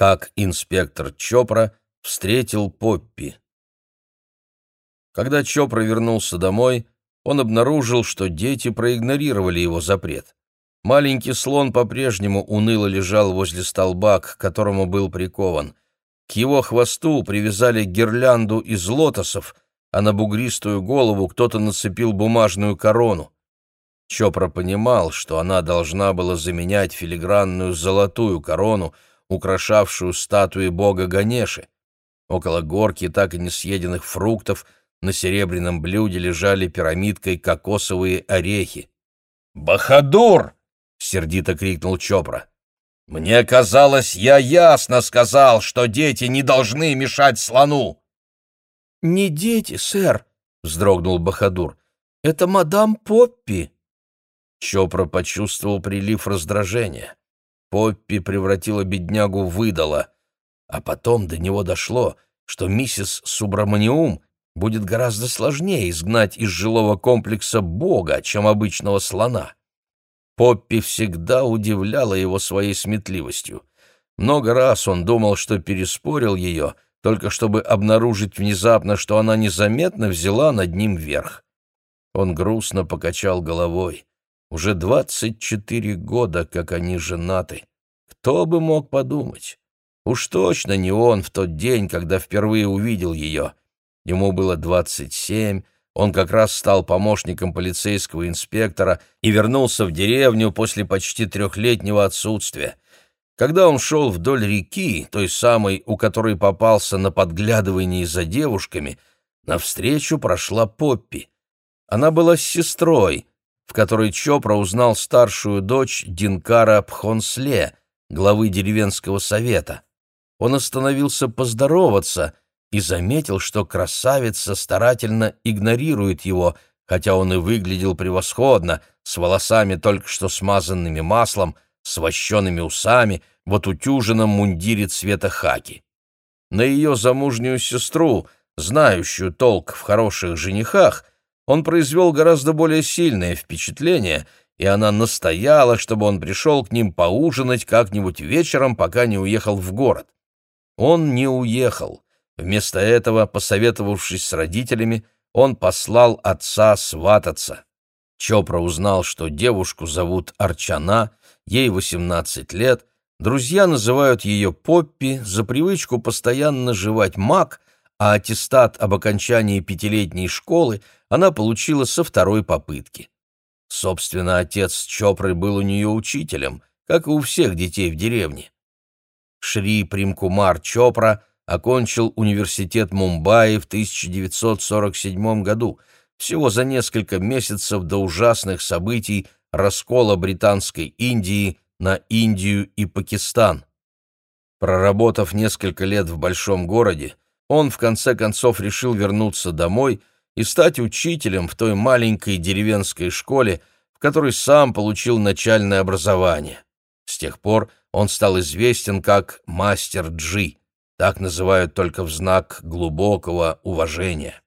Как инспектор Чопра встретил Поппи. Когда Чопра вернулся домой, он обнаружил, что дети проигнорировали его запрет. Маленький слон по-прежнему уныло лежал возле столба, к которому был прикован. К его хвосту привязали гирлянду из лотосов, а на бугристую голову кто-то нацепил бумажную корону. Чопра понимал, что она должна была заменять филигранную золотую корону, украшавшую статуи бога Ганеши. Около горки так и не съеденных фруктов на серебряном блюде лежали пирамидкой кокосовые орехи. «Бахадур!» — сердито крикнул Чопра. «Мне казалось, я ясно сказал, что дети не должны мешать слону!» «Не дети, сэр!» — вздрогнул Бахадур. «Это мадам Поппи!» Чопра почувствовал прилив раздражения. Поппи превратила беднягу в выдала. А потом до него дошло, что миссис Субраманиум будет гораздо сложнее изгнать из жилого комплекса бога, чем обычного слона. Поппи всегда удивляла его своей сметливостью. Много раз он думал, что переспорил ее, только чтобы обнаружить внезапно, что она незаметно взяла над ним верх. Он грустно покачал головой. Уже двадцать четыре года, как они женаты. Кто бы мог подумать? Уж точно не он в тот день, когда впервые увидел ее. Ему было двадцать семь, он как раз стал помощником полицейского инспектора и вернулся в деревню после почти трехлетнего отсутствия. Когда он шел вдоль реки, той самой, у которой попался на подглядывание за девушками, навстречу прошла Поппи. Она была с сестрой, в которой Чопра узнал старшую дочь Динкара Пхонсле, главы деревенского совета. Он остановился поздороваться и заметил, что красавица старательно игнорирует его, хотя он и выглядел превосходно, с волосами только что смазанными маслом, с вощеными усами, в отутюженном мундире цвета хаки. На ее замужнюю сестру, знающую толк в хороших женихах, он произвел гораздо более сильное впечатление, и она настояла, чтобы он пришел к ним поужинать как-нибудь вечером, пока не уехал в город. Он не уехал. Вместо этого, посоветовавшись с родителями, он послал отца свататься. Чопра узнал, что девушку зовут Арчана, ей 18 лет, друзья называют ее Поппи за привычку постоянно жевать мак, а аттестат об окончании пятилетней школы — она получила со второй попытки. Собственно, отец Чопры был у нее учителем, как и у всех детей в деревне. Шри Примкумар Чопра окончил университет Мумбаи в 1947 году, всего за несколько месяцев до ужасных событий раскола Британской Индии на Индию и Пакистан. Проработав несколько лет в большом городе, он в конце концов решил вернуться домой и стать учителем в той маленькой деревенской школе, в которой сам получил начальное образование. С тех пор он стал известен как «мастер Джи», так называют только в знак глубокого уважения.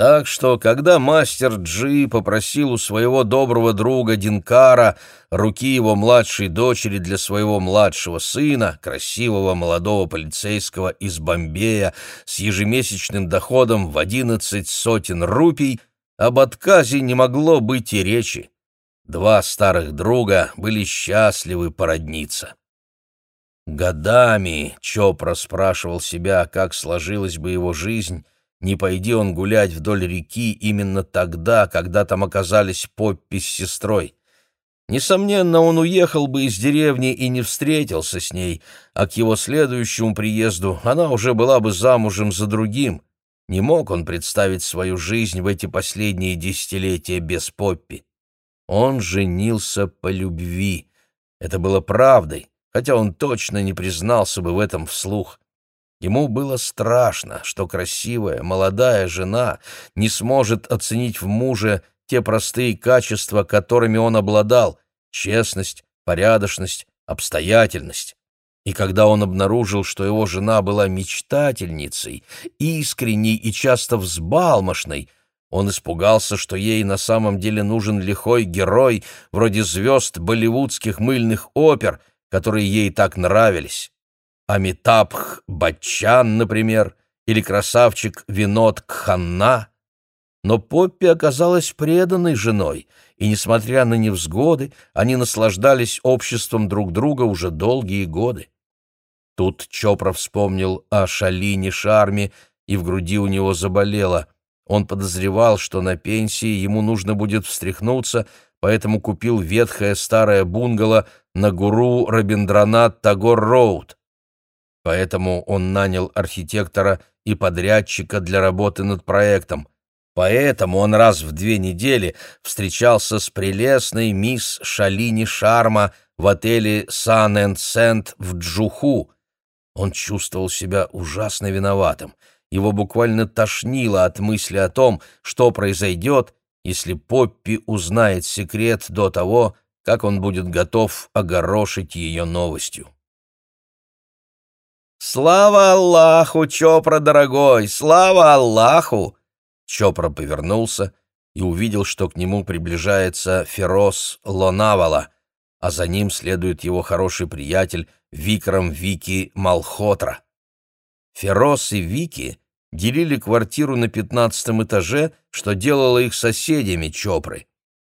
Так что, когда мастер Джи попросил у своего доброго друга Динкара руки его младшей дочери для своего младшего сына, красивого молодого полицейского из Бомбея с ежемесячным доходом в одиннадцать сотен рупий, об отказе не могло быть и речи. Два старых друга были счастливы породниться. Годами Чопра спрашивал себя, как сложилась бы его жизнь, не пойди он гулять вдоль реки именно тогда, когда там оказались Поппи с сестрой. Несомненно, он уехал бы из деревни и не встретился с ней, а к его следующему приезду она уже была бы замужем за другим. Не мог он представить свою жизнь в эти последние десятилетия без Поппи. Он женился по любви. Это было правдой, хотя он точно не признался бы в этом вслух. Ему было страшно, что красивая, молодая жена не сможет оценить в муже те простые качества, которыми он обладал — честность, порядочность, обстоятельность. И когда он обнаружил, что его жена была мечтательницей, искренней и часто взбалмошной, он испугался, что ей на самом деле нужен лихой герой, вроде звезд болливудских мыльных опер, которые ей так нравились. Амитабх Баччан, например, или красавчик Винод Кханна. Но Поппи оказалась преданной женой, и, несмотря на невзгоды, они наслаждались обществом друг друга уже долгие годы. Тут Чопра вспомнил о Шалине Шарме, и в груди у него заболело. Он подозревал, что на пенсии ему нужно будет встряхнуться, поэтому купил ветхое старое бунгало на гуру Рабиндранат Тагор-Роуд. Поэтому он нанял архитектора и подрядчика для работы над проектом. Поэтому он раз в две недели встречался с прелестной мисс Шалини Шарма в отеле «Сан энд Сент» в Джуху. Он чувствовал себя ужасно виноватым. Его буквально тошнило от мысли о том, что произойдет, если Поппи узнает секрет до того, как он будет готов огорошить ее новостью. «Слава Аллаху, Чопра, дорогой! Слава Аллаху!» Чопра повернулся и увидел, что к нему приближается Ферос Лонавала, а за ним следует его хороший приятель Викрам Вики Малхотра. Ферос и Вики делили квартиру на пятнадцатом этаже, что делало их соседями Чопры.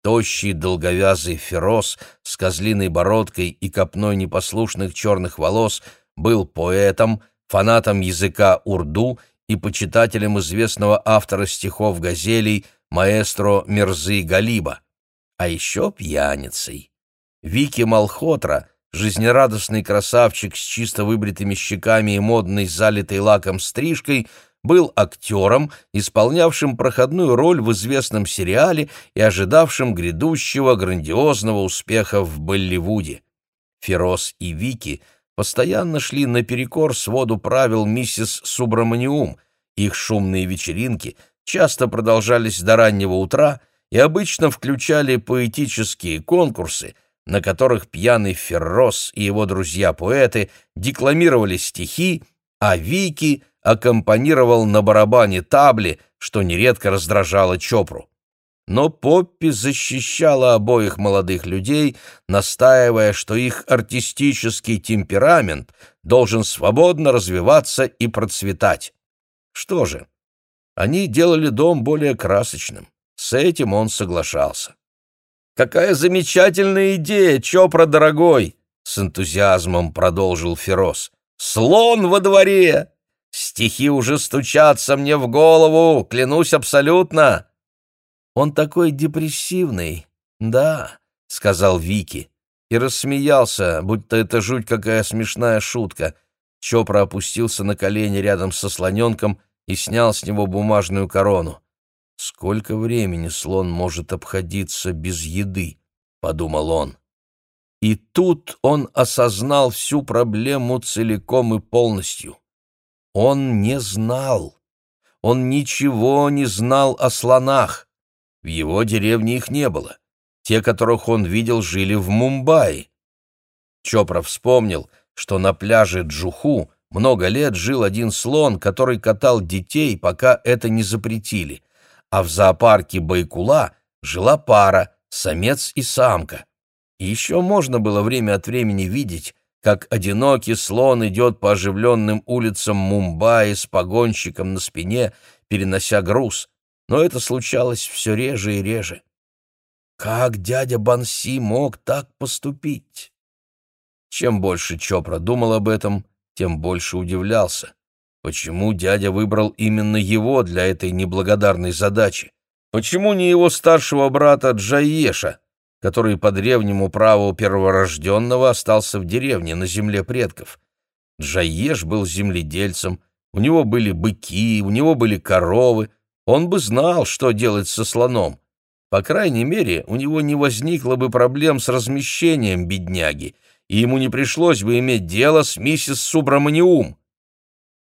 Тощий долговязый Ферос с козлиной бородкой и копной непослушных черных волос был поэтом, фанатом языка урду и почитателем известного автора стихов газелей маэстро Мерзы Галиба, а еще пьяницей. Вики Малхотра, жизнерадостный красавчик с чисто выбритыми щеками и модной залитой лаком стрижкой — был актером, исполнявшим проходную роль в известном сериале и ожидавшим грядущего грандиозного успеха в Болливуде. Ферос и Вики постоянно шли наперекор своду правил миссис Субраманиум, их шумные вечеринки часто продолжались до раннего утра и обычно включали поэтические конкурсы, на которых пьяный Феррос и его друзья-поэты декламировали стихи, а Вики — аккомпанировал на барабане табли, что нередко раздражало Чопру. Но Поппи защищала обоих молодых людей, настаивая, что их артистический темперамент должен свободно развиваться и процветать. Что же, они делали дом более красочным. С этим он соглашался. «Какая замечательная идея, Чопра, дорогой!» — с энтузиазмом продолжил Ферос. «Слон во дворе! Стихи уже стучатся мне в голову, клянусь абсолютно. Он такой депрессивный, да, сказал Вики и рассмеялся, будто это жуть какая смешная шутка. Чопра опустился на колени рядом со слоненком и снял с него бумажную корону. «Сколько времени слон может обходиться без еды?» — подумал он. И тут он осознал всю проблему целиком и полностью. Он не знал. Он ничего не знал о слонах. В его деревне их не было. Те, которых он видел, жили в Мумбаи. Чопра вспомнил, что на пляже Джуху много лет жил один слон, который катал детей, пока это не запретили, а в зоопарке Байкула жила пара, самец и самка. И еще можно было время от времени видеть, как одинокий слон идет по оживленным улицам Мумбаи с погонщиком на спине, перенося груз, но это случалось все реже и реже. Как дядя Банси мог так поступить? Чем больше Чопра думал об этом, тем больше удивлялся. Почему дядя выбрал именно его для этой неблагодарной задачи? Почему не его старшего брата Джаеша, который по древнему праву перворожденного остался в деревне на земле предков. Джаеш был земледельцем, у него были быки, у него были коровы, он бы знал, что делать со слоном. По крайней мере, у него не возникло бы проблем с размещением бедняги, и ему не пришлось бы иметь дело с миссис Субраманиум.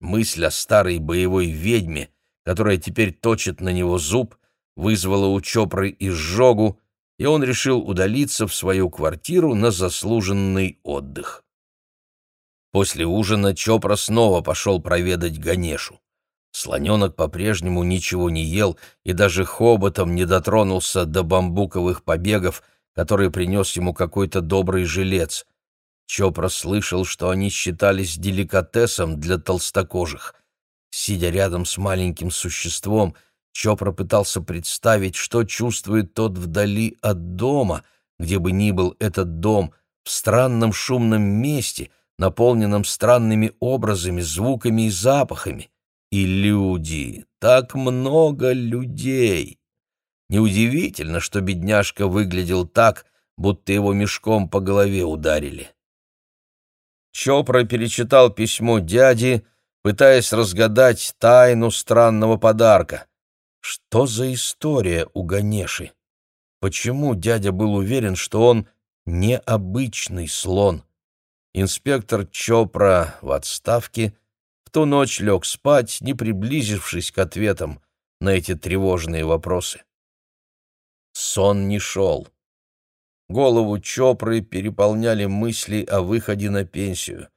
Мысль о старой боевой ведьме, которая теперь точит на него зуб, вызвала у Чопры изжогу, и он решил удалиться в свою квартиру на заслуженный отдых. После ужина Чопра снова пошел проведать Ганешу. Слоненок по-прежнему ничего не ел и даже хоботом не дотронулся до бамбуковых побегов, которые принес ему какой-то добрый жилец. Чопра слышал, что они считались деликатесом для толстокожих. Сидя рядом с маленьким существом, Чопра пытался представить, что чувствует тот вдали от дома, где бы ни был этот дом, в странном шумном месте, наполненном странными образами, звуками и запахами. И люди, так много людей. Неудивительно, что бедняжка выглядел так, будто его мешком по голове ударили. Чопра перечитал письмо дяди, пытаясь разгадать тайну странного подарка. Что за история у Ганеши? Почему дядя был уверен, что он необычный слон? Инспектор Чопра в отставке в ту ночь лег спать, не приблизившись к ответам на эти тревожные вопросы. Сон не шел. Голову Чопры переполняли мысли о выходе на пенсию.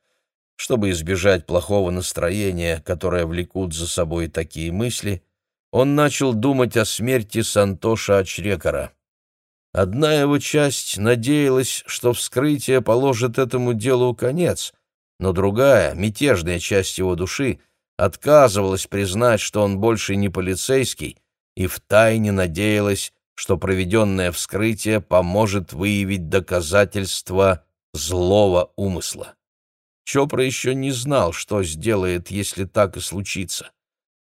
Чтобы избежать плохого настроения, которое влекут за собой такие мысли, он начал думать о смерти Сантоша Ачрекара. Одна его часть надеялась, что вскрытие положит этому делу конец, но другая, мятежная часть его души, отказывалась признать, что он больше не полицейский, и втайне надеялась, что проведенное вскрытие поможет выявить доказательства злого умысла. Чопра еще не знал, что сделает, если так и случится.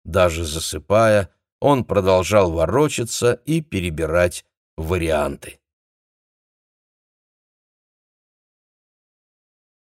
Даже засыпая, он продолжал ворочаться и перебирать варианты.